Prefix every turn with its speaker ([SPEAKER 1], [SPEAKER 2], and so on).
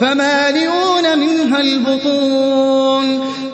[SPEAKER 1] فمالئون منها البطون.